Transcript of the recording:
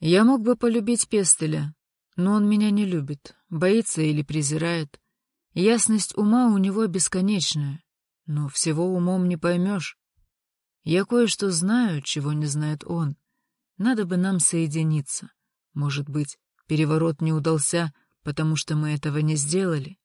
Я мог бы полюбить Пестеля, но он меня не любит, боится или презирает. Ясность ума у него бесконечная, но всего умом не поймешь. Я кое-что знаю, чего не знает он. Надо бы нам соединиться. Может быть, переворот не удался, потому что мы этого не сделали.